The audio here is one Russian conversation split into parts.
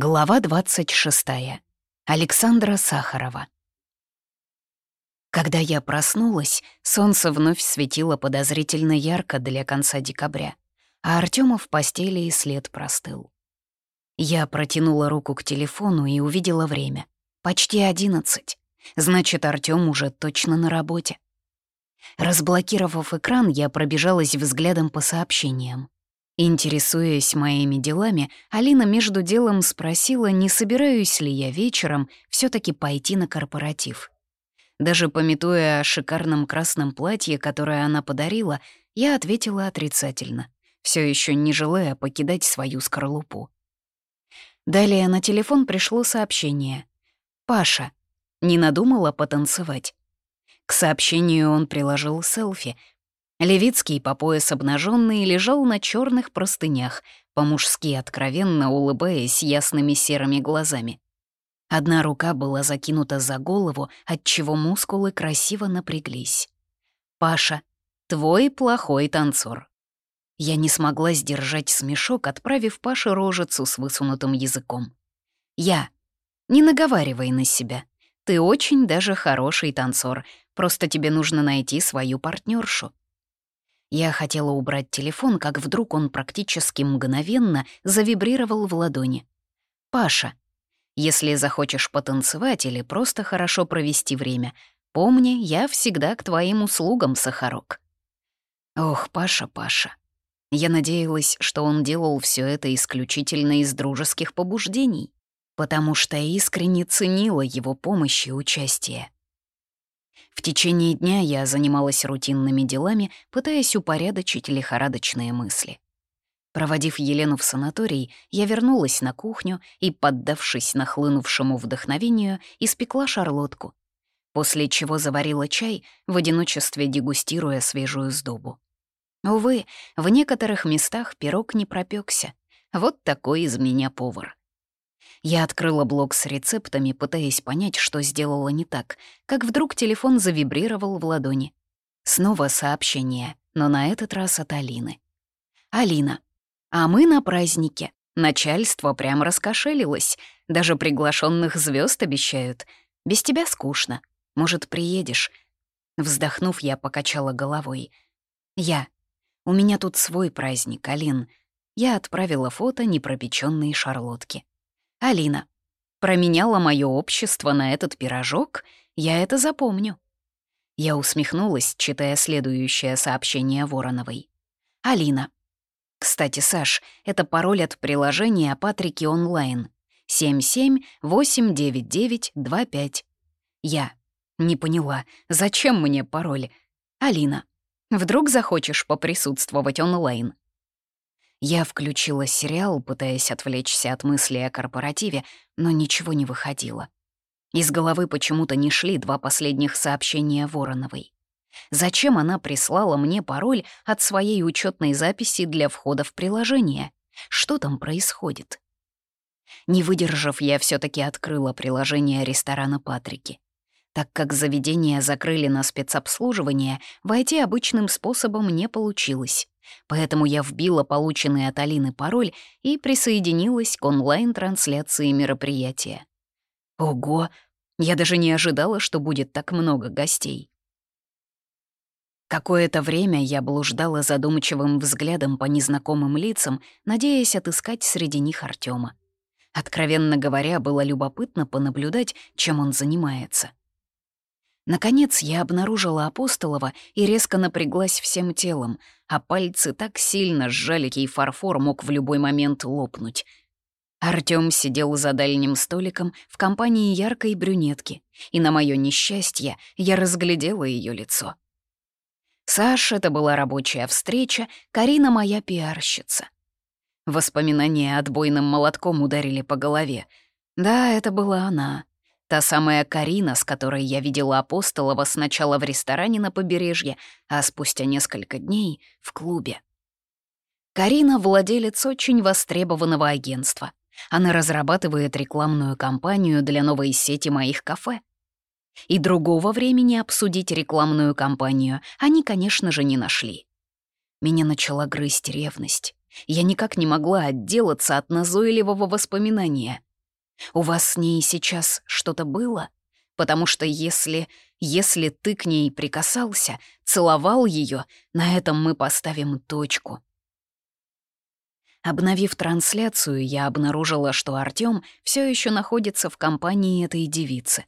Глава 26. Александра Сахарова. Когда я проснулась, солнце вновь светило подозрительно ярко для конца декабря, а Артёма в постели и след простыл. Я протянула руку к телефону и увидела время. Почти одиннадцать. Значит, Артём уже точно на работе. Разблокировав экран, я пробежалась взглядом по сообщениям. Интересуясь моими делами, Алина между делом спросила, не собираюсь ли я вечером все таки пойти на корпоратив. Даже пометуя о шикарном красном платье, которое она подарила, я ответила отрицательно, все еще не желая покидать свою скорлупу. Далее на телефон пришло сообщение. «Паша, не надумала потанцевать?» К сообщению он приложил селфи, Левицкий по пояс обнаженный лежал на черных простынях, по-мужски откровенно улыбаясь ясными серыми глазами. Одна рука была закинута за голову, отчего мускулы красиво напряглись. «Паша, твой плохой танцор». Я не смогла сдержать смешок, отправив Паше рожицу с высунутым языком. «Я. Не наговаривай на себя. Ты очень даже хороший танцор, просто тебе нужно найти свою партнершу. Я хотела убрать телефон, как вдруг он практически мгновенно завибрировал в ладони. «Паша, если захочешь потанцевать или просто хорошо провести время, помни, я всегда к твоим услугам, Сахарок». Ох, Паша, Паша. Я надеялась, что он делал все это исключительно из дружеских побуждений, потому что искренне ценила его помощь и участие. В течение дня я занималась рутинными делами, пытаясь упорядочить лихорадочные мысли. Проводив Елену в санаторий, я вернулась на кухню и, поддавшись нахлынувшему вдохновению, испекла шарлотку, после чего заварила чай, в одиночестве дегустируя свежую сдобу. Увы, в некоторых местах пирог не пропекся. Вот такой из меня повар. Я открыла блок с рецептами, пытаясь понять, что сделала не так, как вдруг телефон завибрировал в ладони. Снова сообщение, но на этот раз от Алины. «Алина, а мы на празднике. Начальство прям раскошелилось. Даже приглашенных звезд обещают. Без тебя скучно. Может, приедешь?» Вздохнув, я покачала головой. «Я. У меня тут свой праздник, Алин». Я отправила фото непропечённой шарлотки. Алина. Променяла мое общество на этот пирожок? Я это запомню. Я усмехнулась, читая следующее сообщение Вороновой. Алина. Кстати, Саш, это пароль от приложения Патрики онлайн. 77-899-25. Я. Не поняла, зачем мне пароль? Алина. Вдруг захочешь поприсутствовать онлайн? Я включила сериал, пытаясь отвлечься от мыслей о корпоративе, но ничего не выходило. Из головы почему-то не шли два последних сообщения Вороновой. Зачем она прислала мне пароль от своей учетной записи для входа в приложение? Что там происходит? Не выдержав, я все таки открыла приложение ресторана Патрики. Так как заведение закрыли на спецобслуживание, войти обычным способом не получилось. Поэтому я вбила полученный от Алины пароль и присоединилась к онлайн-трансляции мероприятия. Ого! Я даже не ожидала, что будет так много гостей. Какое-то время я блуждала задумчивым взглядом по незнакомым лицам, надеясь отыскать среди них Артема. Откровенно говоря, было любопытно понаблюдать, чем он занимается. Наконец я обнаружила Апостолова и резко напряглась всем телом, а пальцы так сильно сжали, кей фарфор мог в любой момент лопнуть. Артём сидел за дальним столиком в компании яркой брюнетки, и на моё несчастье я разглядела её лицо. Саша, это была рабочая встреча, Карина — моя пиарщица. Воспоминания отбойным молотком ударили по голове. Да, это была она, Та самая Карина, с которой я видела Апостолова сначала в ресторане на побережье, а спустя несколько дней — в клубе. Карина — владелец очень востребованного агентства. Она разрабатывает рекламную кампанию для новой сети моих кафе. И другого времени обсудить рекламную кампанию они, конечно же, не нашли. Меня начала грызть ревность. Я никак не могла отделаться от назойливого воспоминания — У вас с ней сейчас что-то было? Потому что если... Если ты к ней прикасался, целовал ее, на этом мы поставим точку. Обновив трансляцию, я обнаружила, что Артём все еще находится в компании этой девицы.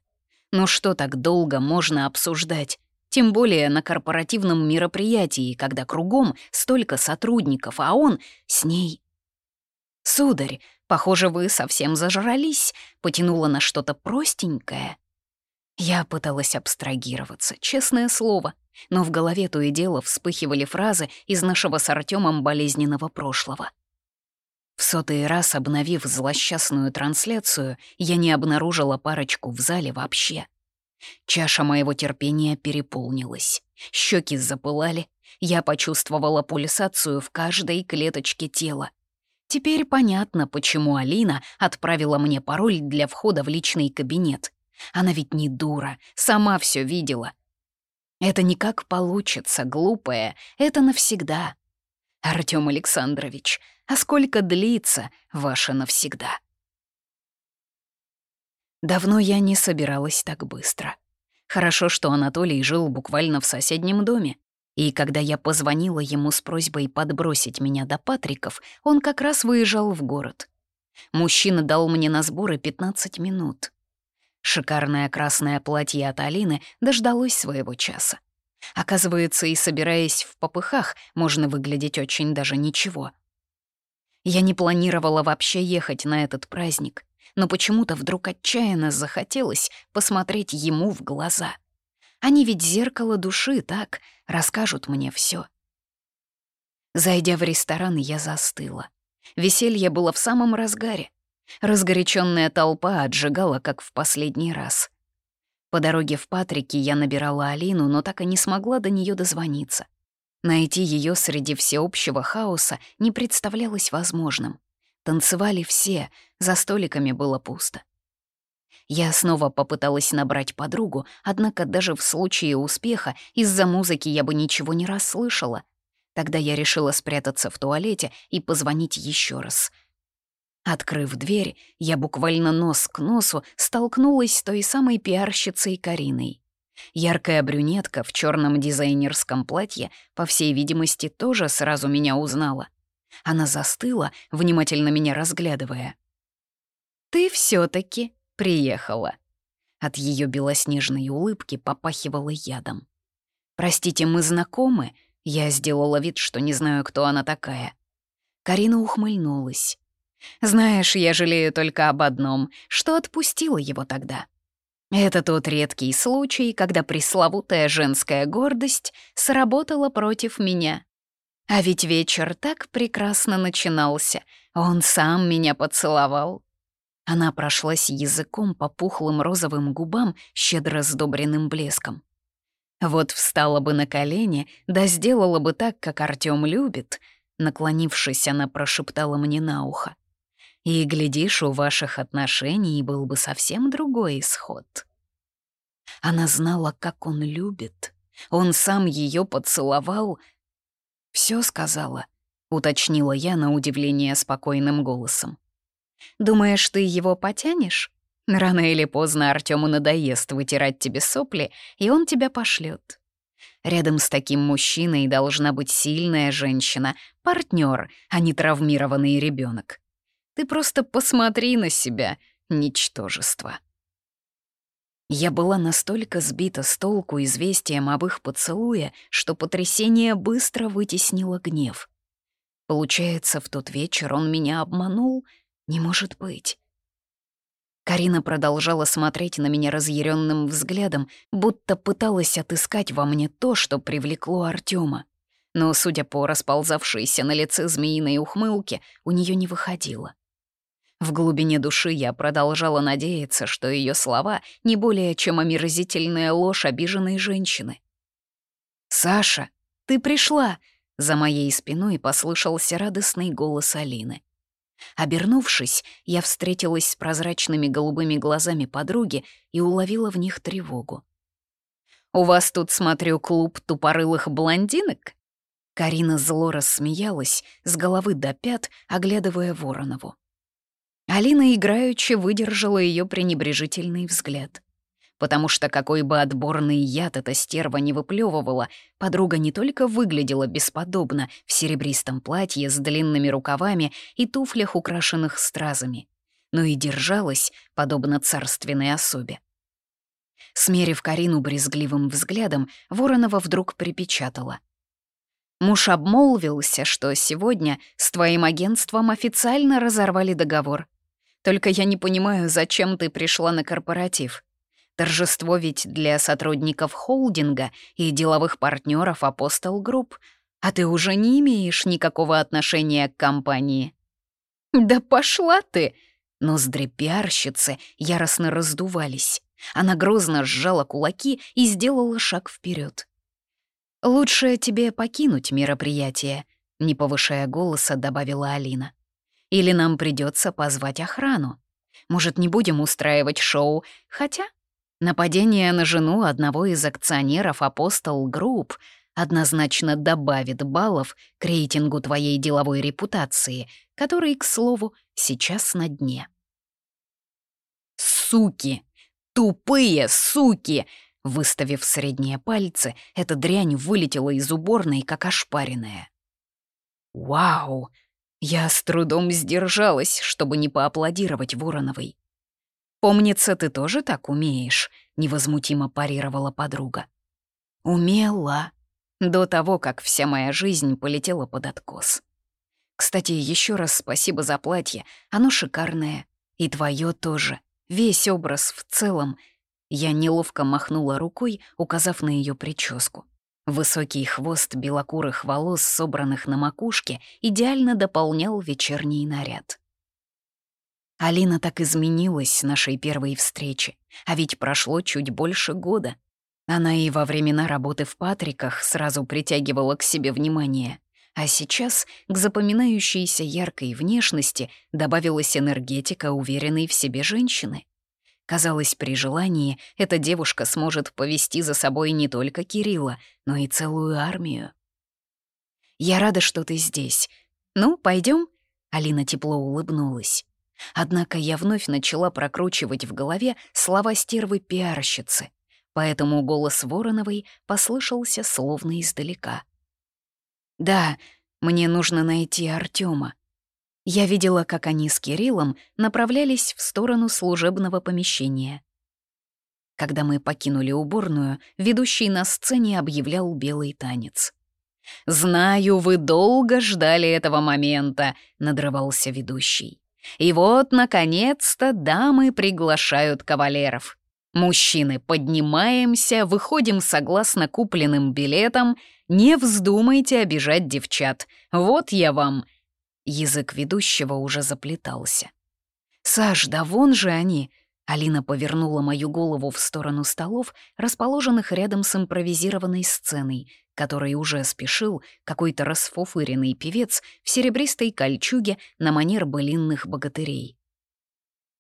Ну что так долго можно обсуждать? Тем более на корпоративном мероприятии, когда кругом столько сотрудников, а он с ней. «Сударь, похоже, вы совсем зажрались», — потянула на что-то простенькое. Я пыталась абстрагироваться, честное слово, но в голове то и дело вспыхивали фразы из нашего с Артемом болезненного прошлого. В сотый раз, обновив злосчастную трансляцию, я не обнаружила парочку в зале вообще. Чаша моего терпения переполнилась. Щеки запылали, я почувствовала пульсацию в каждой клеточке тела. Теперь понятно, почему Алина отправила мне пароль для входа в личный кабинет. Она ведь не дура, сама все видела. Это никак получится, глупая, это навсегда. Артём Александрович, а сколько длится ваше навсегда? Давно я не собиралась так быстро. Хорошо, что Анатолий жил буквально в соседнем доме. И когда я позвонила ему с просьбой подбросить меня до Патриков, он как раз выезжал в город. Мужчина дал мне на сборы 15 минут. Шикарное красное платье от Алины дождалось своего часа. Оказывается, и собираясь в попыхах, можно выглядеть очень даже ничего. Я не планировала вообще ехать на этот праздник, но почему-то вдруг отчаянно захотелось посмотреть ему в глаза. Они ведь зеркало души, так, расскажут мне все. Зайдя в ресторан, я застыла. Веселье было в самом разгаре. Разгоряченная толпа отжигала, как в последний раз. По дороге в Патрике я набирала Алину, но так и не смогла до нее дозвониться. Найти ее среди всеобщего хаоса не представлялось возможным. Танцевали все, за столиками было пусто. Я снова попыталась набрать подругу, однако даже в случае успеха из-за музыки я бы ничего не расслышала. Тогда я решила спрятаться в туалете и позвонить еще раз — Открыв дверь, я буквально нос к носу столкнулась с той самой пиарщицей Кариной. Яркая брюнетка в черном дизайнерском платье, по всей видимости, тоже сразу меня узнала. Она застыла, внимательно меня разглядывая. «Ты все таки приехала». От ее белоснежной улыбки попахивало ядом. «Простите, мы знакомы?» Я сделала вид, что не знаю, кто она такая. Карина ухмыльнулась. Знаешь, я жалею только об одном, что отпустила его тогда. Это тот редкий случай, когда пресловутая женская гордость сработала против меня. А ведь вечер так прекрасно начинался, он сам меня поцеловал. Она прошлась языком по пухлым розовым губам, щедро сдобренным блеском. Вот встала бы на колени, да сделала бы так, как Артём любит. Наклонившись, она прошептала мне на ухо. И, глядишь, у ваших отношений был бы совсем другой исход. Она знала, как он любит. Он сам ее поцеловал. Все сказала, уточнила я на удивление спокойным голосом. Думаешь, ты его потянешь? Рано или поздно Артему надоест вытирать тебе сопли, и он тебя пошлет. Рядом с таким мужчиной должна быть сильная женщина, партнер, а не травмированный ребенок. Ты просто посмотри на себя, ничтожество. Я была настолько сбита с толку известием об их поцелуе, что потрясение быстро вытеснило гнев. Получается, в тот вечер он меня обманул? Не может быть. Карина продолжала смотреть на меня разъяренным взглядом, будто пыталась отыскать во мне то, что привлекло Артема. Но, судя по расползавшейся на лице змеиной ухмылке, у нее не выходило. В глубине души я продолжала надеяться, что ее слова не более чем омерзительная ложь обиженной женщины. «Саша, ты пришла!» За моей спиной послышался радостный голос Алины. Обернувшись, я встретилась с прозрачными голубыми глазами подруги и уловила в них тревогу. «У вас тут, смотрю, клуб тупорылых блондинок?» Карина зло рассмеялась, с головы до пят, оглядывая Воронову. Алина играючи выдержала ее пренебрежительный взгляд. Потому что какой бы отборный яд эта стерва не выплевывала, подруга не только выглядела бесподобно в серебристом платье с длинными рукавами и туфлях, украшенных стразами, но и держалась, подобно царственной особе. Смерив Карину брезгливым взглядом, Воронова вдруг припечатала. «Муж обмолвился, что сегодня с твоим агентством официально разорвали договор. Только я не понимаю, зачем ты пришла на корпоратив. Торжество ведь для сотрудников холдинга и деловых партнеров Апостол Групп, а ты уже не имеешь никакого отношения к компании». «Да пошла ты!» Ноздри пиарщицы яростно раздувались. Она грозно сжала кулаки и сделала шаг вперед. «Лучше тебе покинуть мероприятие», — не повышая голоса, добавила Алина. Или нам придется позвать охрану. Может, не будем устраивать шоу, хотя нападение на жену одного из акционеров Апостол Групп однозначно добавит баллов к рейтингу твоей деловой репутации, который, к слову, сейчас на дне. «Суки! Тупые суки!» Выставив средние пальцы, эта дрянь вылетела из уборной, как ошпаренная. «Вау!» Я с трудом сдержалась, чтобы не поаплодировать Вороновой. «Помнится, ты тоже так умеешь», — невозмутимо парировала подруга. «Умела. До того, как вся моя жизнь полетела под откос. Кстати, еще раз спасибо за платье, оно шикарное. И твое тоже. Весь образ в целом». Я неловко махнула рукой, указав на ее прическу. Высокий хвост белокурых волос, собранных на макушке, идеально дополнял вечерний наряд. Алина так изменилась с нашей первой встречи, а ведь прошло чуть больше года. Она и во времена работы в Патриках сразу притягивала к себе внимание, а сейчас к запоминающейся яркой внешности добавилась энергетика уверенной в себе женщины. Казалось, при желании эта девушка сможет повести за собой не только Кирилла, но и целую армию. «Я рада, что ты здесь. Ну, пойдем? Алина тепло улыбнулась. Однако я вновь начала прокручивать в голове слова стервы-пиарщицы, поэтому голос Вороновой послышался словно издалека. «Да, мне нужно найти Артема. Я видела, как они с Кириллом направлялись в сторону служебного помещения. Когда мы покинули уборную, ведущий на сцене объявлял белый танец. «Знаю, вы долго ждали этого момента», — надрывался ведущий. «И вот, наконец-то, дамы приглашают кавалеров. Мужчины, поднимаемся, выходим согласно купленным билетам. Не вздумайте обижать девчат. Вот я вам», Язык ведущего уже заплетался. «Саш, да вон же они!» Алина повернула мою голову в сторону столов, расположенных рядом с импровизированной сценой, которой уже спешил какой-то расфуфыренный певец в серебристой кольчуге на манер былинных богатырей.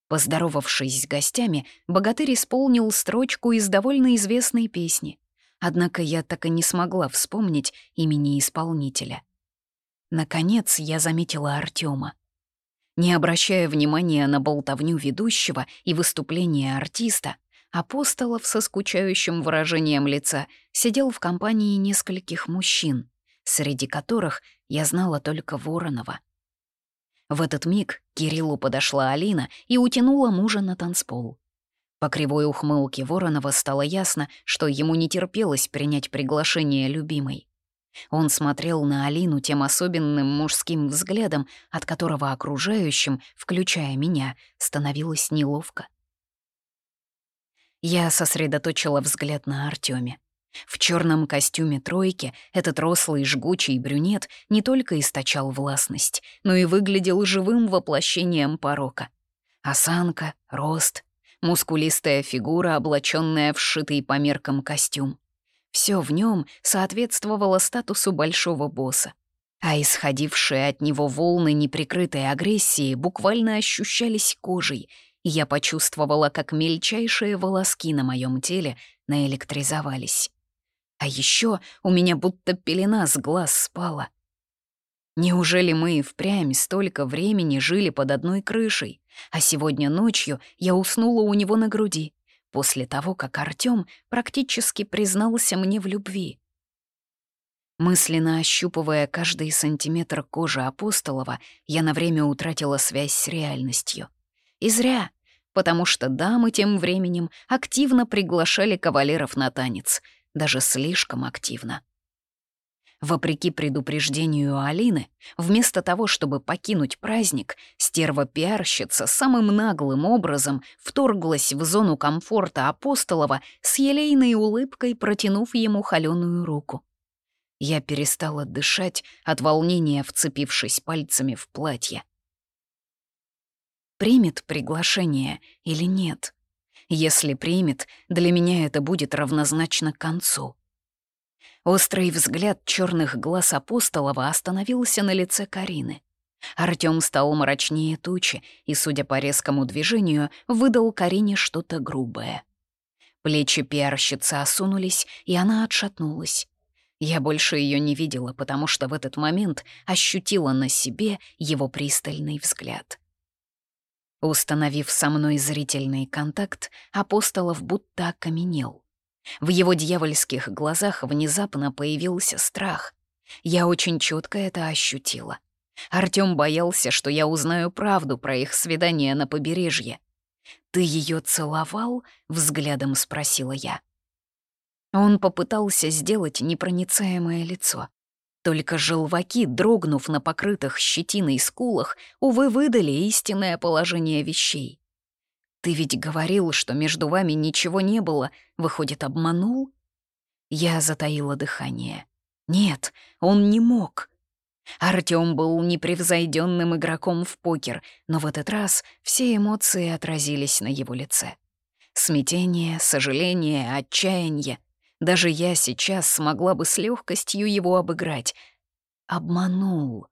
Поздоровавшись с гостями, богатырь исполнил строчку из довольно известной песни. Однако я так и не смогла вспомнить имени исполнителя. Наконец я заметила Артема. Не обращая внимания на болтовню ведущего и выступление артиста, Апостолов со скучающим выражением лица сидел в компании нескольких мужчин, среди которых я знала только Воронова. В этот миг Кириллу подошла Алина и утянула мужа на танцпол. По кривой ухмылке Воронова стало ясно, что ему не терпелось принять приглашение любимой. Он смотрел на Алину тем особенным мужским взглядом, от которого окружающим, включая меня, становилось неловко. Я сосредоточила взгляд на Артеме. В черном костюме тройки этот рослый жгучий брюнет не только источал властность, но и выглядел живым воплощением порока. Осанка, рост, мускулистая фигура, облаченная в шитый по меркам костюм. Все в нем соответствовало статусу большого босса. А исходившие от него волны неприкрытой агрессии буквально ощущались кожей, я почувствовала, как мельчайшие волоски на моем теле наэлектризовались. А еще у меня будто пелена с глаз спала. Неужели мы и впрямь столько времени жили под одной крышей, А сегодня ночью я уснула у него на груди, после того, как Артём практически признался мне в любви. Мысленно ощупывая каждый сантиметр кожи Апостолова, я на время утратила связь с реальностью. И зря, потому что дамы тем временем активно приглашали кавалеров на танец, даже слишком активно. Вопреки предупреждению Алины, вместо того, чтобы покинуть праздник, стерва-пиарщица самым наглым образом вторглась в зону комфорта Апостолова с елейной улыбкой, протянув ему холёную руку. Я перестала дышать от волнения, вцепившись пальцами в платье. Примет приглашение или нет? Если примет, для меня это будет равнозначно концу. Острый взгляд черных глаз Апостолова остановился на лице Карины. Артём стал мрачнее тучи и, судя по резкому движению, выдал Карине что-то грубое. Плечи пиарщицы осунулись, и она отшатнулась. Я больше ее не видела, потому что в этот момент ощутила на себе его пристальный взгляд. Установив со мной зрительный контакт, Апостолов будто окаменел. В его дьявольских глазах внезапно появился страх. Я очень четко это ощутила. Артём боялся, что я узнаю правду про их свидание на побережье. «Ты ее целовал?» — взглядом спросила я. Он попытался сделать непроницаемое лицо. Только желваки, дрогнув на покрытых щетиной скулах, увы, выдали истинное положение вещей. «Ты ведь говорил, что между вами ничего не было. Выходит, обманул?» Я затаила дыхание. «Нет, он не мог». Артём был непревзойденным игроком в покер, но в этот раз все эмоции отразились на его лице. Смятение, сожаление, отчаяние. Даже я сейчас смогла бы с легкостью его обыграть. Обманул.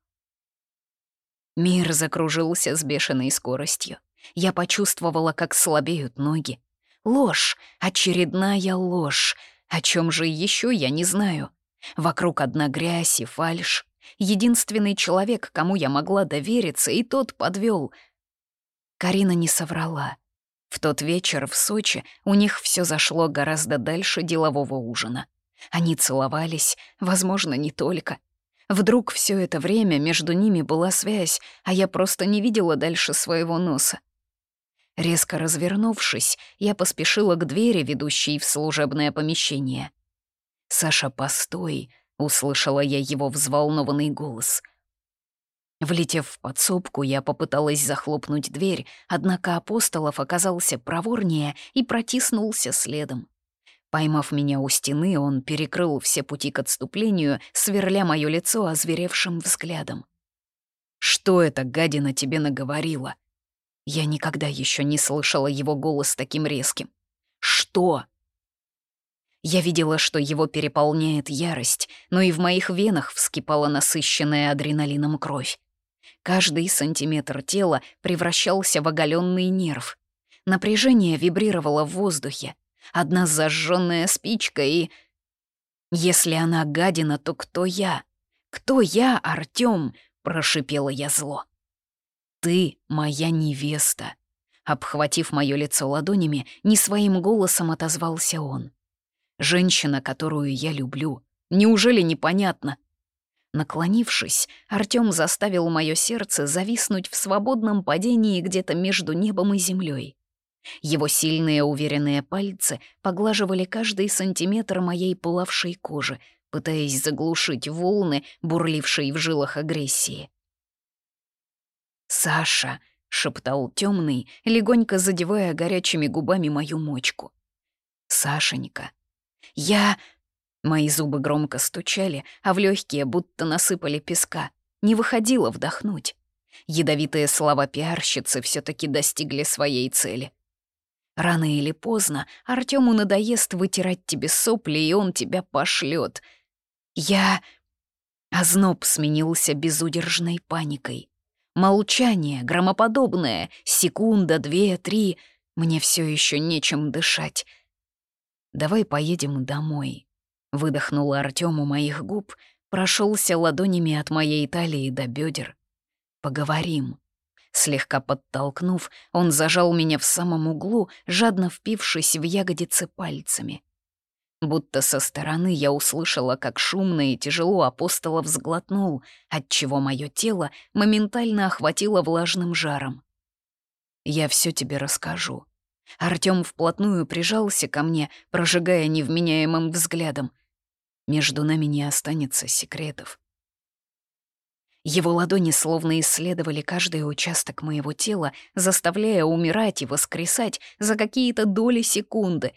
Мир закружился с бешеной скоростью. Я почувствовала, как слабеют ноги. Ложь, очередная ложь. О чем же еще я не знаю. Вокруг одна грязь и фальшь. Единственный человек, кому я могла довериться, и тот подвел. Карина не соврала. В тот вечер в Сочи у них все зашло гораздо дальше делового ужина. Они целовались, возможно, не только. Вдруг все это время между ними была связь, а я просто не видела дальше своего носа. Резко развернувшись, я поспешила к двери, ведущей в служебное помещение. «Саша, постой!» — услышала я его взволнованный голос. Влетев в подсобку, я попыталась захлопнуть дверь, однако Апостолов оказался проворнее и протиснулся следом. Поймав меня у стены, он перекрыл все пути к отступлению, сверля моё лицо озверевшим взглядом. «Что эта гадина тебе наговорила?» Я никогда еще не слышала его голос таким резким. «Что?» Я видела, что его переполняет ярость, но и в моих венах вскипала насыщенная адреналином кровь. Каждый сантиметр тела превращался в оголенный нерв. Напряжение вибрировало в воздухе. Одна зажженная спичка и... «Если она гадина, то кто я? Кто я, Артём?» — прошипела я зло. «Ты моя невеста!» Обхватив моё лицо ладонями, не своим голосом отозвался он. «Женщина, которую я люблю. Неужели непонятно?» Наклонившись, Артём заставил моё сердце зависнуть в свободном падении где-то между небом и землёй. Его сильные уверенные пальцы поглаживали каждый сантиметр моей пылавшей кожи, пытаясь заглушить волны, бурлившие в жилах агрессии. «Саша!» — шептал темный, легонько задевая горячими губами мою мочку. «Сашенька!» «Я...» Мои зубы громко стучали, а в легкие будто насыпали песка. Не выходило вдохнуть. Ядовитые слова пиарщицы все таки достигли своей цели. Рано или поздно Артему надоест вытирать тебе сопли, и он тебя пошлет. Я... Озноб сменился безудержной паникой. Молчание, громоподобное, секунда, две, три. Мне все еще нечем дышать. Давай поедем домой. Выдохнул Артём у моих губ, прошелся ладонями от моей талии до бедер. Поговорим. Слегка подтолкнув, он зажал меня в самом углу, жадно впившись в ягодицы пальцами. Будто со стороны я услышала, как шумно и тяжело апостолов сглотнул, отчего мое тело моментально охватило влажным жаром. «Я все тебе расскажу». Артём вплотную прижался ко мне, прожигая невменяемым взглядом. Между нами не останется секретов. Его ладони словно исследовали каждый участок моего тела, заставляя умирать и воскресать за какие-то доли секунды.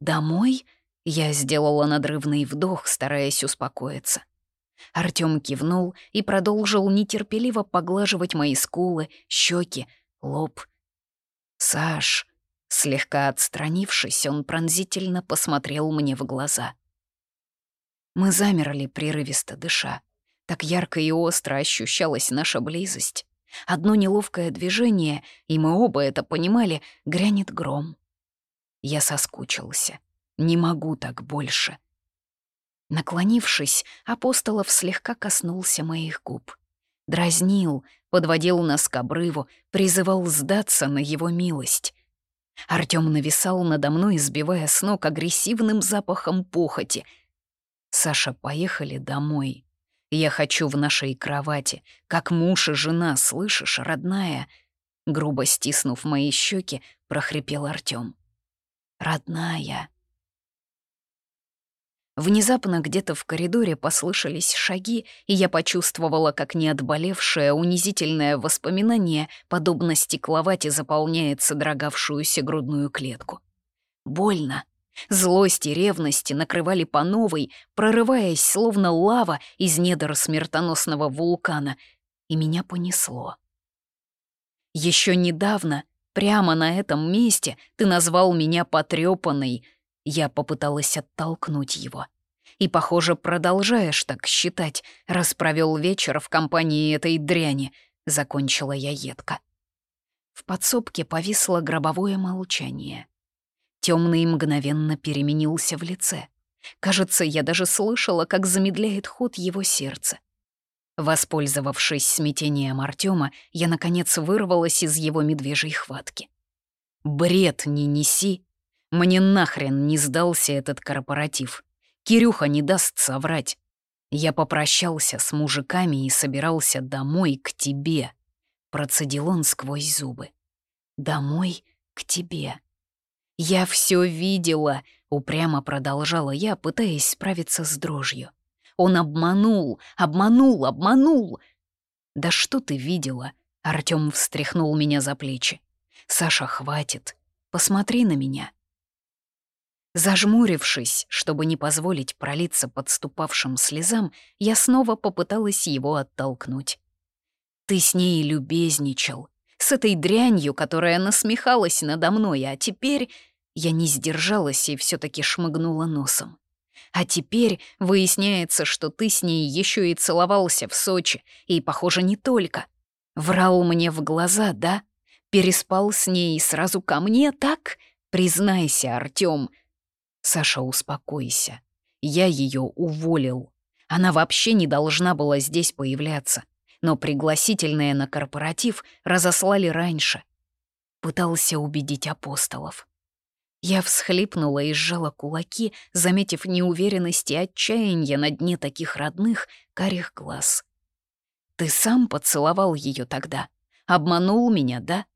«Домой?» — я сделала надрывный вдох, стараясь успокоиться. Артём кивнул и продолжил нетерпеливо поглаживать мои скулы, щеки, лоб. «Саш...» Слегка отстранившись, он пронзительно посмотрел мне в глаза. Мы замерли, прерывисто дыша. Так ярко и остро ощущалась наша близость. Одно неловкое движение, и мы оба это понимали, грянет гром. Я соскучился. Не могу так больше. Наклонившись, Апостолов слегка коснулся моих губ. Дразнил, подводил нас к обрыву, призывал сдаться на его милость. Артём нависал надо мной, сбивая с ног агрессивным запахом похоти. «Саша, поехали домой», я хочу в нашей кровати, как муж и жена, слышишь, родная?» Грубо стиснув мои щеки, прохрипел Артём. «Родная». Внезапно где-то в коридоре послышались шаги, и я почувствовала, как неотболевшее унизительное воспоминание, подобно стекловате, заполняет содрогавшуюся грудную клетку. Больно, Злость и ревность накрывали по новой, прорываясь, словно лава из недр смертоносного вулкана, и меня понесло. Еще недавно, прямо на этом месте, ты назвал меня потрепанной. Я попыталась оттолкнуть его. И, похоже, продолжаешь так считать, раз вечер в компании этой дряни, закончила я едко. В подсобке повисло гробовое молчание — Темный мгновенно переменился в лице. Кажется, я даже слышала, как замедляет ход его сердце. Воспользовавшись смятением Артема, я, наконец, вырвалась из его медвежьей хватки. «Бред не неси! Мне нахрен не сдался этот корпоратив. Кирюха не даст соврать. Я попрощался с мужиками и собирался домой к тебе», — процедил он сквозь зубы. «Домой к тебе». «Я все видела», — упрямо продолжала я, пытаясь справиться с дрожью. «Он обманул, обманул, обманул!» «Да что ты видела?» — Артём встряхнул меня за плечи. «Саша, хватит. Посмотри на меня». Зажмурившись, чтобы не позволить пролиться подступавшим слезам, я снова попыталась его оттолкнуть. «Ты с ней любезничал, с этой дрянью, которая насмехалась надо мной, а теперь я не сдержалась и все таки шмыгнула носом. А теперь выясняется, что ты с ней еще и целовался в Сочи, и, похоже, не только. Врал мне в глаза, да? Переспал с ней сразу ко мне, так? Признайся, Артём. Саша, успокойся. Я ее уволил. Она вообще не должна была здесь появляться но пригласительные на корпоратив разослали раньше. Пытался убедить апостолов. Я всхлипнула и сжала кулаки, заметив неуверенность и отчаяние на дне таких родных, карих глаз. «Ты сам поцеловал ее тогда? Обманул меня, да?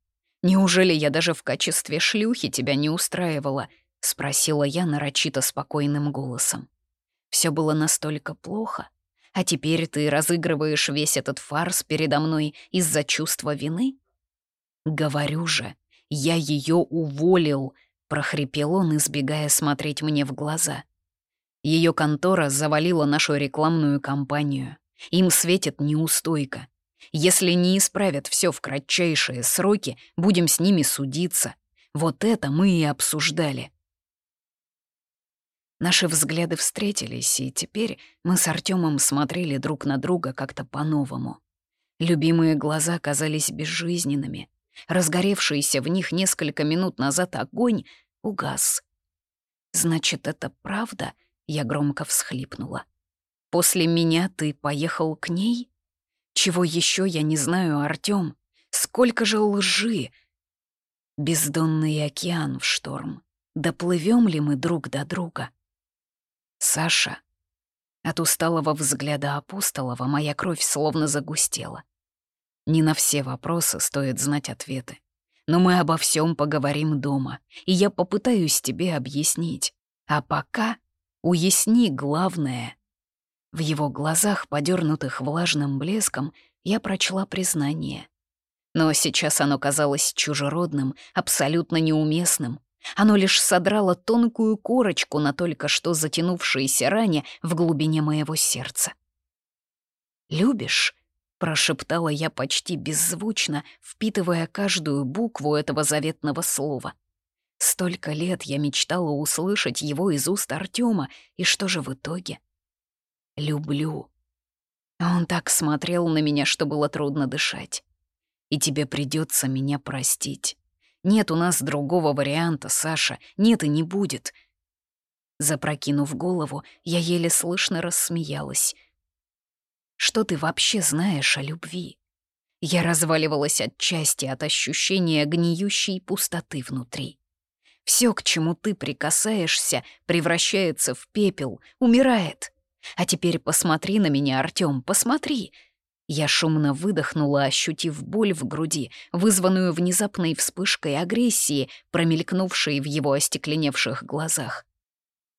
Неужели я даже в качестве шлюхи тебя не устраивала?» — спросила я нарочито спокойным голосом. Все было настолько плохо, а теперь ты разыгрываешь весь этот фарс передо мной из-за чувства вины? Говорю же, я ее уволил, прохрипел он, избегая смотреть мне в глаза. Ее контора завалила нашу рекламную кампанию. Им светит неустойка. Если не исправят все в кратчайшие сроки, будем с ними судиться. Вот это мы и обсуждали. Наши взгляды встретились, и теперь мы с Артемом смотрели друг на друга как-то по-новому. Любимые глаза казались безжизненными. Разгоревшийся в них несколько минут назад огонь угас. «Значит, это правда?» — я громко всхлипнула. «После меня ты поехал к ней? Чего еще я не знаю, Артем? Сколько же лжи! Бездонный океан в шторм. Доплывем ли мы друг до друга? Саша. От усталого взгляда апостолова моя кровь словно загустела. Не на все вопросы стоит знать ответы. Но мы обо всем поговорим дома, и я попытаюсь тебе объяснить. А пока уясни главное. В его глазах, подернутых влажным блеском, я прочла признание. Но сейчас оно казалось чужеродным, абсолютно неуместным. Оно лишь содрало тонкую корочку на только что затянувшейся ране в глубине моего сердца. «Любишь?» — прошептала я почти беззвучно, впитывая каждую букву этого заветного слова. Столько лет я мечтала услышать его из уст Артема, и что же в итоге? «Люблю». Он так смотрел на меня, что было трудно дышать. «И тебе придется меня простить. Нет у нас другого варианта, Саша, нет и не будет». Запрокинув голову, я еле слышно рассмеялась — что ты вообще знаешь о любви? Я разваливалась от части от ощущения гниющей пустоты внутри. Все, к чему ты прикасаешься, превращается в пепел, умирает. А теперь посмотри на меня, Артём, посмотри. Я шумно выдохнула, ощутив боль в груди, вызванную внезапной вспышкой агрессии, промелькнувшей в его остекленевших глазах.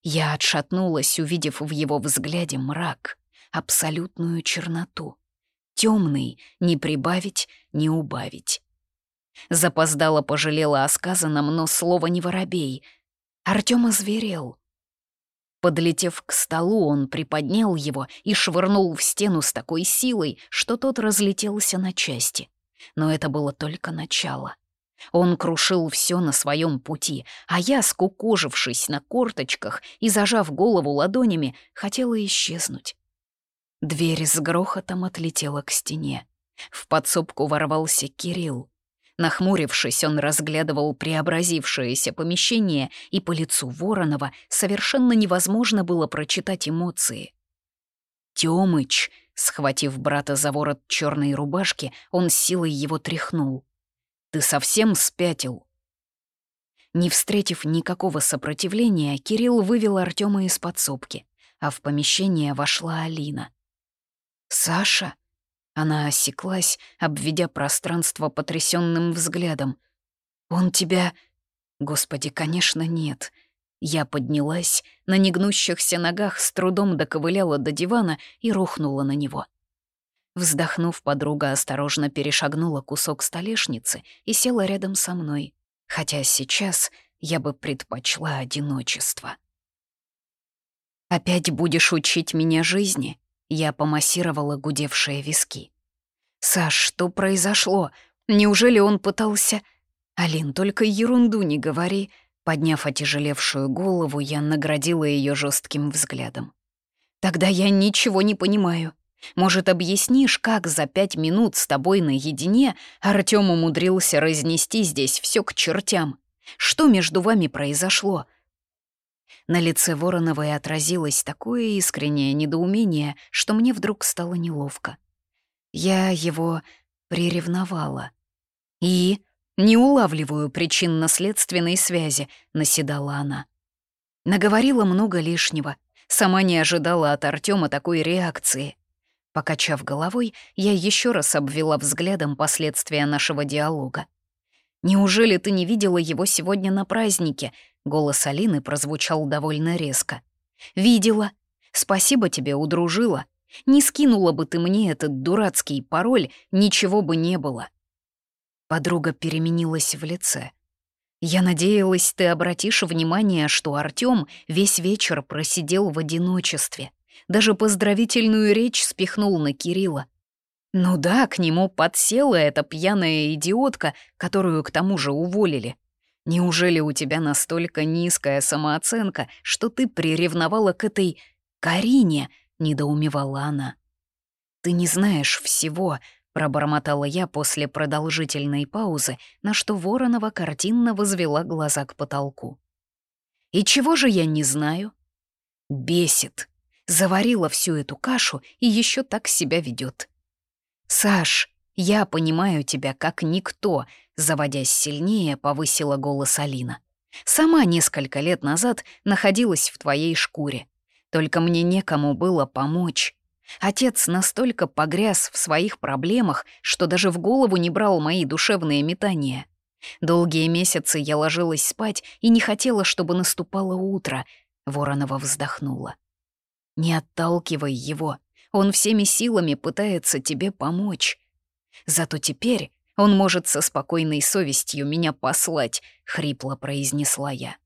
Я отшатнулась, увидев в его взгляде мрак абсолютную черноту. Темный, не прибавить, не убавить. Запоздало пожалела о сказанном, но слово не воробей. Артём озверел. Подлетев к столу, он приподнял его и швырнул в стену с такой силой, что тот разлетелся на части. Но это было только начало. Он крушил все на своем пути, а я, скукожившись на корточках и зажав голову ладонями, хотела исчезнуть. Дверь с грохотом отлетела к стене. В подсобку ворвался Кирилл. Нахмурившись, он разглядывал преобразившееся помещение, и по лицу Воронова совершенно невозможно было прочитать эмоции. «Тёмыч!» — схватив брата за ворот черной рубашки, он силой его тряхнул. «Ты совсем спятил?» Не встретив никакого сопротивления, Кирилл вывел Артема из подсобки, а в помещение вошла Алина. «Саша?» Она осеклась, обведя пространство потрясенным взглядом. «Он тебя...» «Господи, конечно, нет». Я поднялась, на негнущихся ногах с трудом доковыляла до дивана и рухнула на него. Вздохнув, подруга осторожно перешагнула кусок столешницы и села рядом со мной, хотя сейчас я бы предпочла одиночество. «Опять будешь учить меня жизни?» Я помассировала гудевшие виски. «Саш, что произошло? Неужели он пытался...» «Алин, только ерунду не говори». Подняв отяжелевшую голову, я наградила ее жестким взглядом. «Тогда я ничего не понимаю. Может, объяснишь, как за пять минут с тобой наедине Артём умудрился разнести здесь все к чертям? Что между вами произошло? На лице Вороновой отразилось такое искреннее недоумение, что мне вдруг стало неловко. Я его приревновала. «И не улавливаю причинно-следственной связи», — наседала она. Наговорила много лишнего. Сама не ожидала от Артема такой реакции. Покачав головой, я еще раз обвела взглядом последствия нашего диалога. «Неужели ты не видела его сегодня на празднике?» Голос Алины прозвучал довольно резко. «Видела. Спасибо тебе, удружила. Не скинула бы ты мне этот дурацкий пароль, ничего бы не было». Подруга переменилась в лице. «Я надеялась, ты обратишь внимание, что Артём весь вечер просидел в одиночестве. Даже поздравительную речь спихнул на Кирилла. Ну да, к нему подсела эта пьяная идиотка, которую к тому же уволили. Неужели у тебя настолько низкая самооценка, что ты приревновала к этой Карине?» — недоумевала она. «Ты не знаешь всего», — пробормотала я после продолжительной паузы, на что Воронова картинно возвела глаза к потолку. «И чего же я не знаю?» «Бесит. Заварила всю эту кашу и еще так себя ведет. «Саш, Я понимаю тебя как никто», — заводясь сильнее, повысила голос Алина. «Сама несколько лет назад находилась в твоей шкуре. Только мне некому было помочь. Отец настолько погряз в своих проблемах, что даже в голову не брал мои душевные метания. Долгие месяцы я ложилась спать и не хотела, чтобы наступало утро. Воронова вздохнула. «Не отталкивай его. Он всеми силами пытается тебе помочь. Зато теперь он может со спокойной совестью меня послать», — хрипло произнесла я.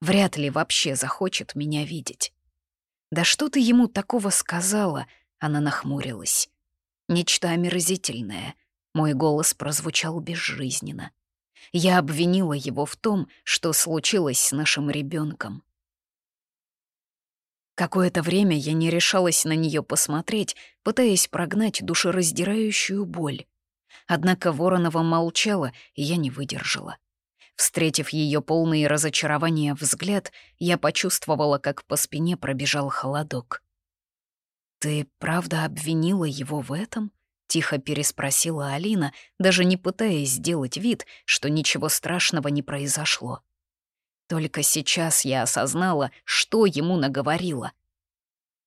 «Вряд ли вообще захочет меня видеть». «Да что ты ему такого сказала?» — она нахмурилась. «Нечто омерзительное». Мой голос прозвучал безжизненно. Я обвинила его в том, что случилось с нашим ребенком. Какое-то время я не решалась на нее посмотреть, пытаясь прогнать душераздирающую боль. Однако Воронова молчала, и я не выдержала. Встретив ее полный разочарования взгляд, я почувствовала, как по спине пробежал холодок. «Ты правда обвинила его в этом?» — тихо переспросила Алина, даже не пытаясь сделать вид, что ничего страшного не произошло. Только сейчас я осознала, что ему наговорила.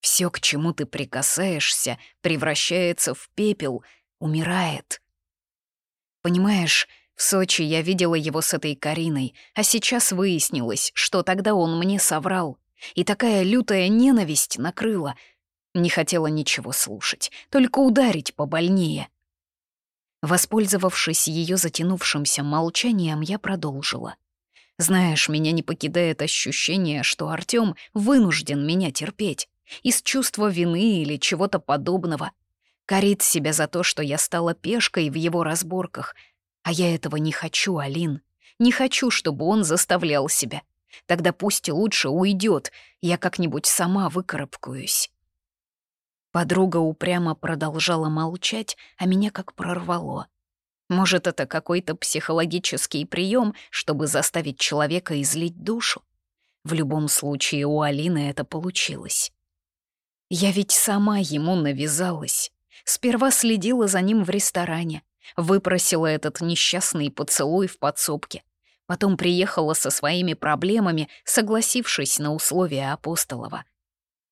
Все, к чему ты прикасаешься, превращается в пепел, умирает. Понимаешь, в Сочи я видела его с этой Кариной, а сейчас выяснилось, что тогда он мне соврал. И такая лютая ненависть накрыла — не хотела ничего слушать, только ударить побольнее. Воспользовавшись ее затянувшимся молчанием, я продолжила. «Знаешь, меня не покидает ощущение, что Артём вынужден меня терпеть. Из чувства вины или чего-то подобного. Корит себя за то, что я стала пешкой в его разборках. А я этого не хочу, Алин. Не хочу, чтобы он заставлял себя. Тогда пусть лучше уйдет, я как-нибудь сама выкарабкаюсь. Подруга упрямо продолжала молчать, а меня как прорвало. Может, это какой-то психологический прием, чтобы заставить человека излить душу? В любом случае, у Алины это получилось. Я ведь сама ему навязалась. Сперва следила за ним в ресторане, выпросила этот несчастный поцелуй в подсобке. Потом приехала со своими проблемами, согласившись на условия Апостолова —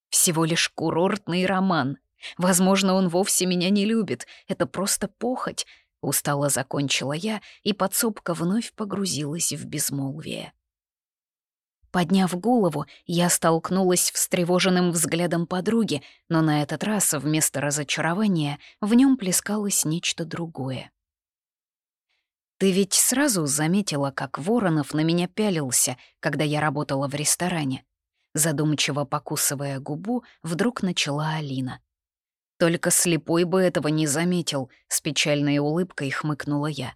всего лишь курортный роман. Возможно, он вовсе меня не любит. Это просто похоть. Устало закончила я, и подсобка вновь погрузилась в безмолвие. Подняв голову, я столкнулась встревоженным взглядом подруги, но на этот раз вместо разочарования в нем плескалось нечто другое. «Ты ведь сразу заметила, как Воронов на меня пялился, когда я работала в ресторане?» Задумчиво покусывая губу, вдруг начала Алина. «Только слепой бы этого не заметил», — с печальной улыбкой хмыкнула я.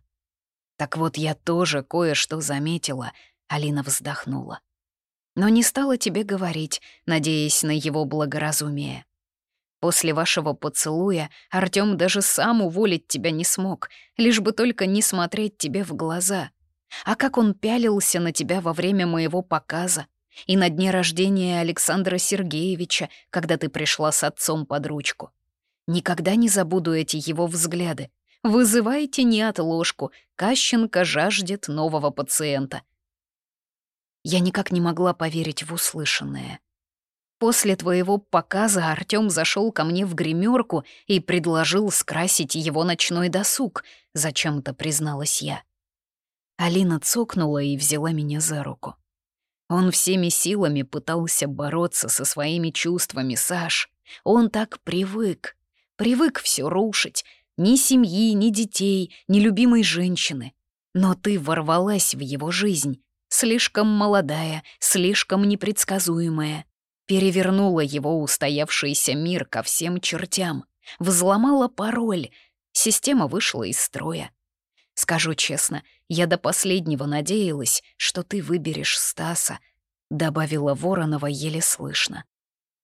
«Так вот, я тоже кое-что заметила», — Алина вздохнула. «Но не стала тебе говорить, надеясь на его благоразумие. После вашего поцелуя Артём даже сам уволить тебя не смог, лишь бы только не смотреть тебе в глаза. А как он пялился на тебя во время моего показа, и на дне рождения Александра Сергеевича, когда ты пришла с отцом под ручку. Никогда не забуду эти его взгляды. Вызывайте неотложку, Кащенко жаждет нового пациента. Я никак не могла поверить в услышанное. После твоего показа Артём зашел ко мне в гримерку и предложил скрасить его ночной досуг, зачем-то призналась я. Алина цокнула и взяла меня за руку. Он всеми силами пытался бороться со своими чувствами, Саш. Он так привык. Привык все рушить. Ни семьи, ни детей, ни любимой женщины. Но ты ворвалась в его жизнь. Слишком молодая, слишком непредсказуемая. Перевернула его устоявшийся мир ко всем чертям. Взломала пароль. Система вышла из строя. Скажу честно, я до последнего надеялась, что ты выберешь Стаса», — добавила Воронова еле слышно.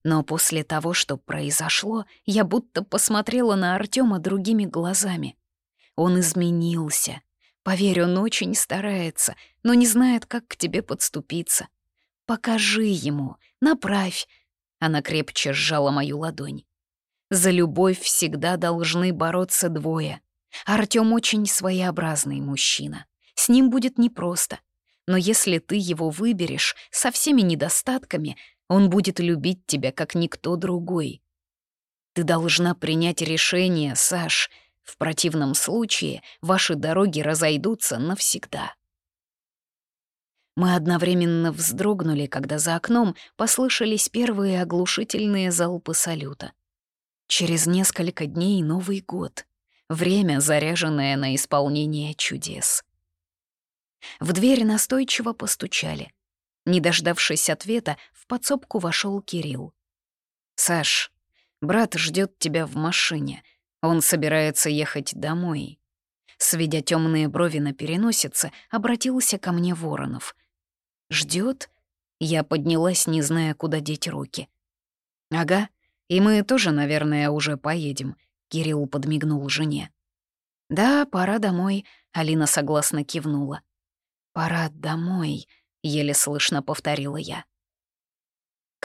Но после того, что произошло, я будто посмотрела на Артема другими глазами. Он изменился. Поверь, он очень старается, но не знает, как к тебе подступиться. Покажи ему, направь. Она крепче сжала мою ладонь. За любовь всегда должны бороться двое — Артём очень своеобразный мужчина. С ним будет непросто. Но если ты его выберешь со всеми недостатками, он будет любить тебя, как никто другой. Ты должна принять решение, Саш. В противном случае ваши дороги разойдутся навсегда. Мы одновременно вздрогнули, когда за окном послышались первые оглушительные залпы салюта. Через несколько дней Новый год. Время, заряженное на исполнение чудес. В дверь настойчиво постучали. Не дождавшись ответа, в подсобку вошел Кирилл. «Саш, брат ждет тебя в машине. Он собирается ехать домой». Сведя темные брови на переносице, обратился ко мне Воронов. Ждет? Я поднялась, не зная, куда деть руки. «Ага, и мы тоже, наверное, уже поедем», — Кирилл подмигнул жене. «Да, пора домой», — Алина согласно кивнула. «Пора домой», — еле слышно повторила я.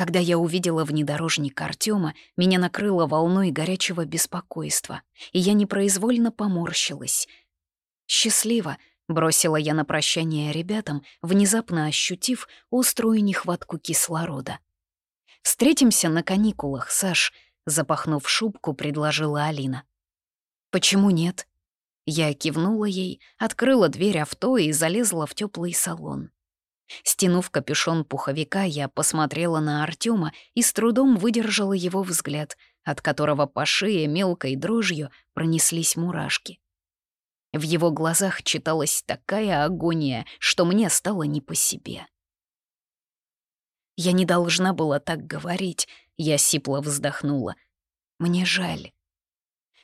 Когда я увидела внедорожник Артема, меня накрыло волной горячего беспокойства, и я непроизвольно поморщилась. «Счастливо», — бросила я на прощание ребятам, внезапно ощутив острую нехватку кислорода. «Встретимся на каникулах, Саш», — запахнув шубку, предложила Алина. «Почему нет?» Я кивнула ей, открыла дверь авто и залезла в теплый салон. Стянув капюшон пуховика, я посмотрела на Артема и с трудом выдержала его взгляд, от которого по шее мелкой дрожью пронеслись мурашки. В его глазах читалась такая агония, что мне стало не по себе. Я не должна была так говорить, я сипло вздохнула. Мне жаль.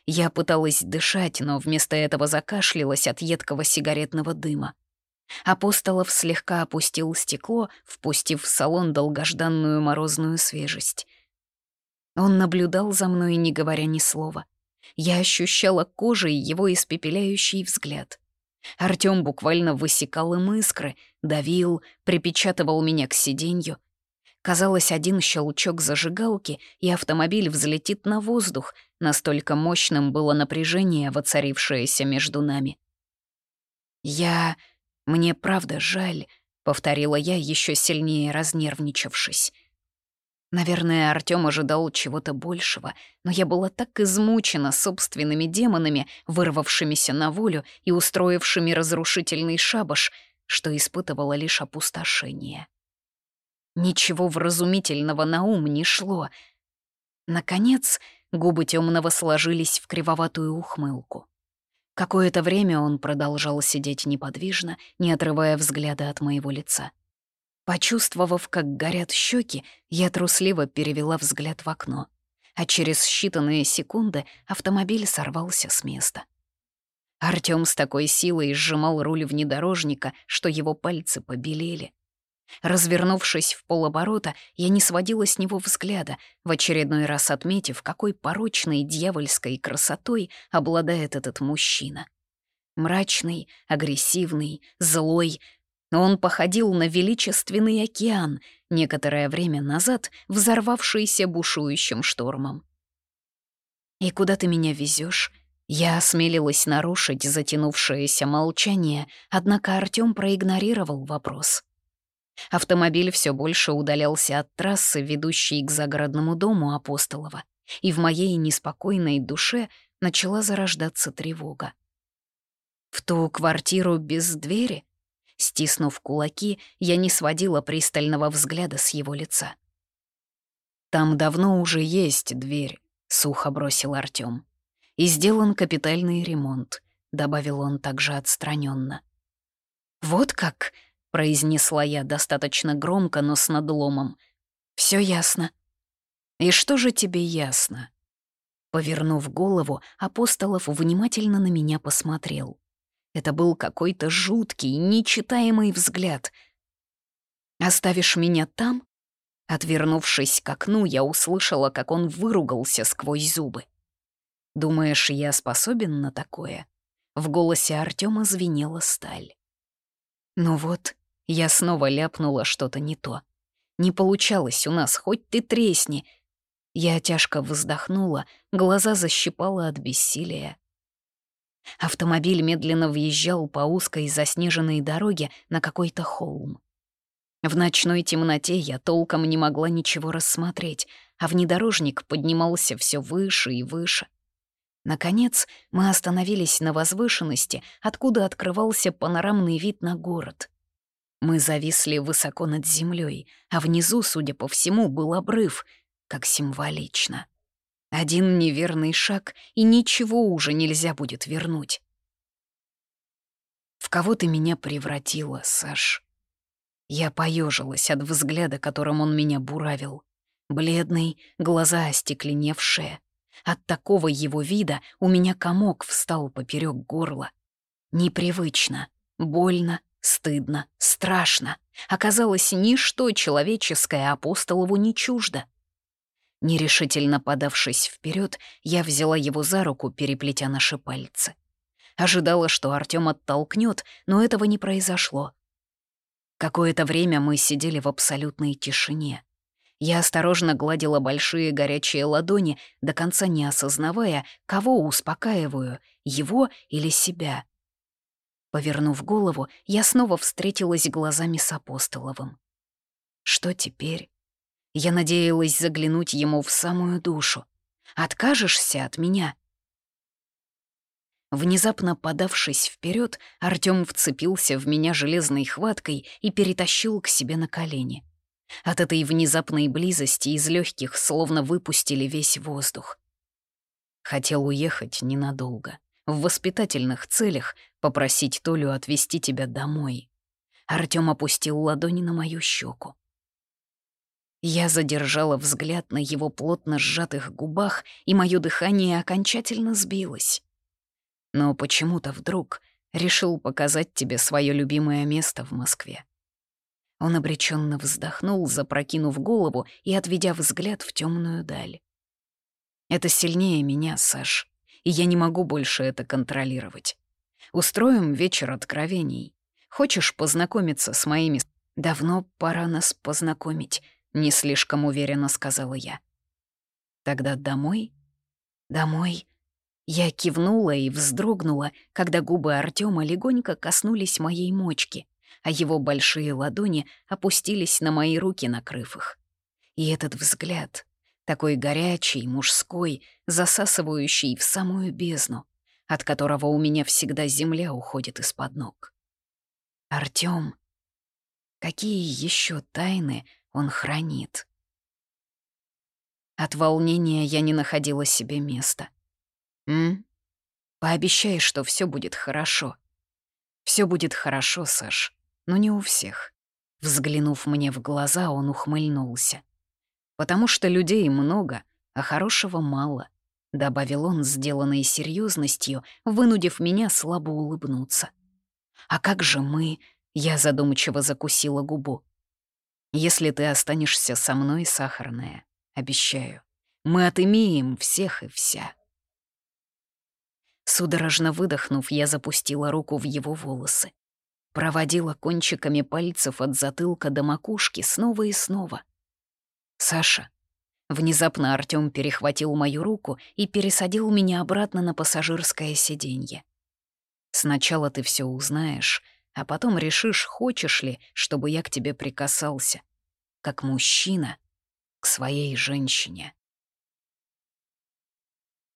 Я пыталась дышать, но вместо этого закашлялась от едкого сигаретного дыма. Апостолов слегка опустил стекло, впустив в салон долгожданную морозную свежесть. Он наблюдал за мной, не говоря ни слова. Я ощущала кожей его испепеляющий взгляд. Артём буквально высекал им искры, давил, припечатывал меня к сиденью. Казалось, один щелчок зажигалки, и автомобиль взлетит на воздух, настолько мощным было напряжение, воцарившееся между нами. «Я... мне правда жаль», — повторила я, еще сильнее разнервничавшись. Наверное, Артём ожидал чего-то большего, но я была так измучена собственными демонами, вырвавшимися на волю и устроившими разрушительный шабаш, что испытывала лишь опустошение. Ничего вразумительного на ум не шло. Наконец, губы темного сложились в кривоватую ухмылку. Какое-то время он продолжал сидеть неподвижно, не отрывая взгляда от моего лица. Почувствовав, как горят щеки, я трусливо перевела взгляд в окно, а через считанные секунды автомобиль сорвался с места. Артём с такой силой сжимал руль внедорожника, что его пальцы побелели. Развернувшись в полоборота, я не сводила с него взгляда, в очередной раз отметив, какой порочной дьявольской красотой обладает этот мужчина. Мрачный, агрессивный, злой, он походил на величественный океан, некоторое время назад взорвавшийся бушующим штормом. «И куда ты меня везешь? Я осмелилась нарушить затянувшееся молчание, однако Артём проигнорировал вопрос. Автомобиль все больше удалялся от трассы, ведущей к загородному дому Апостолова, и в моей неспокойной душе начала зарождаться тревога. В ту квартиру без двери? Стиснув кулаки, я не сводила пристального взгляда с его лица. «Там давно уже есть дверь», — сухо бросил Артём. «И сделан капитальный ремонт», — добавил он также отстраненно. «Вот как?» — произнесла я достаточно громко, но с надломом. Все ясно». «И что же тебе ясно?» Повернув голову, Апостолов внимательно на меня посмотрел. Это был какой-то жуткий, нечитаемый взгляд. «Оставишь меня там?» Отвернувшись к окну, я услышала, как он выругался сквозь зубы. «Думаешь, я способен на такое?» В голосе Артема звенела сталь. Ну вот, я снова ляпнула что-то не то. Не получалось у нас, хоть ты тресни. Я тяжко вздохнула, глаза защипала от бессилия. Автомобиль медленно въезжал по узкой заснеженной дороге на какой-то холм. В ночной темноте я толком не могла ничего рассмотреть, а внедорожник поднимался все выше и выше. Наконец, мы остановились на возвышенности, откуда открывался панорамный вид на город. Мы зависли высоко над землей, а внизу, судя по всему, был обрыв, как символично. Один неверный шаг, и ничего уже нельзя будет вернуть. В кого ты меня превратила, Саш? Я поежилась от взгляда, которым он меня буравил. Бледный, глаза остекленевшие. От такого его вида у меня комок встал поперек горла. Непривычно, больно, стыдно, страшно. Оказалось, ничто человеческое апостолову не чуждо. Нерешительно подавшись вперед, я взяла его за руку, переплетя наши пальцы. Ожидала, что Артём оттолкнет, но этого не произошло. Какое-то время мы сидели в абсолютной тишине. Я осторожно гладила большие горячие ладони, до конца не осознавая, кого успокаиваю, его или себя. Повернув голову, я снова встретилась глазами с Апостоловым. Что теперь? Я надеялась заглянуть ему в самую душу. Откажешься от меня? Внезапно подавшись вперед, Артём вцепился в меня железной хваткой и перетащил к себе на колени. От этой внезапной близости из легких словно выпустили весь воздух. Хотел уехать ненадолго, в воспитательных целях попросить Толю отвезти тебя домой. Артём опустил ладони на мою щеку. Я задержала взгляд на его плотно сжатых губах, и мое дыхание окончательно сбилось. Но почему-то вдруг решил показать тебе свое любимое место в Москве. Он обреченно вздохнул, запрокинув голову и отведя взгляд в темную даль. «Это сильнее меня, Саш, и я не могу больше это контролировать. Устроим вечер откровений. Хочешь познакомиться с моими... Давно пора нас познакомить», — не слишком уверенно сказала я. «Тогда домой?» «Домой?» Я кивнула и вздрогнула, когда губы Артема легонько коснулись моей мочки, а его большие ладони опустились на мои руки, накрыв их. И этот взгляд, такой горячий, мужской, засасывающий в самую бездну, от которого у меня всегда земля уходит из-под ног. Артём, какие еще тайны он хранит? От волнения я не находила себе места. М? Пообещай, что все будет хорошо. Все будет хорошо, Саш но не у всех. Взглянув мне в глаза, он ухмыльнулся. «Потому что людей много, а хорошего мало», — добавил он, сделанной серьезностью, вынудив меня слабо улыбнуться. «А как же мы?» — я задумчиво закусила губу. «Если ты останешься со мной, сахарная, обещаю, мы отымеем всех и вся». Судорожно выдохнув, я запустила руку в его волосы проводила кончиками пальцев от затылка до макушки снова и снова. «Саша». Внезапно Артём перехватил мою руку и пересадил меня обратно на пассажирское сиденье. «Сначала ты все узнаешь, а потом решишь, хочешь ли, чтобы я к тебе прикасался, как мужчина к своей женщине».